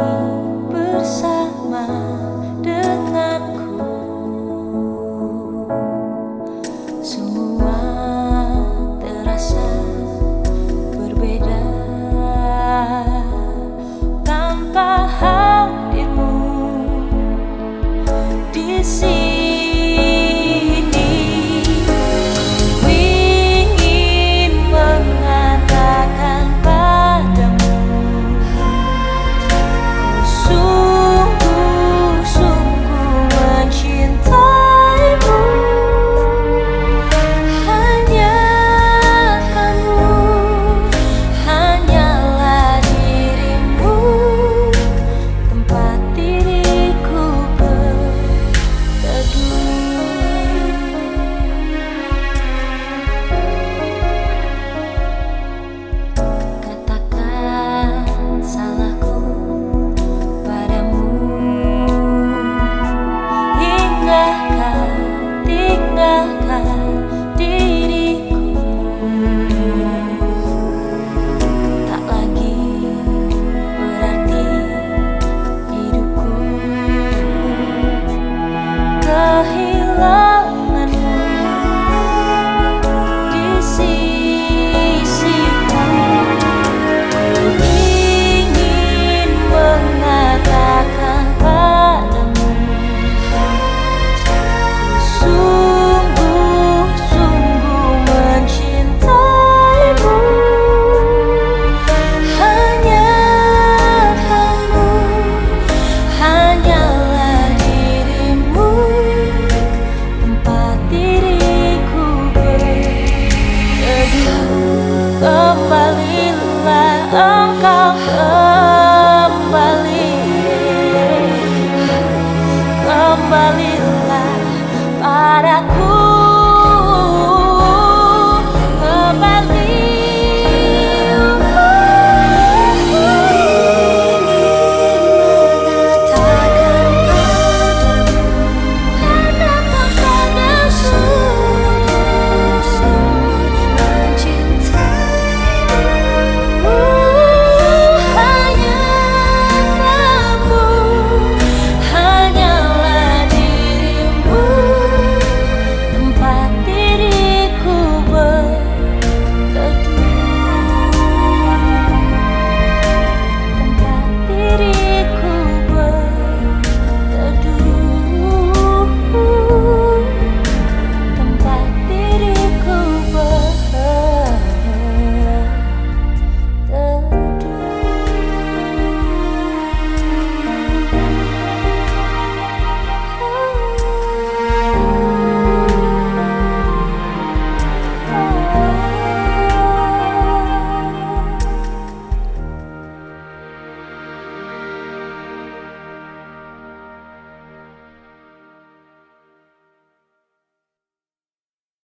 show. 高歌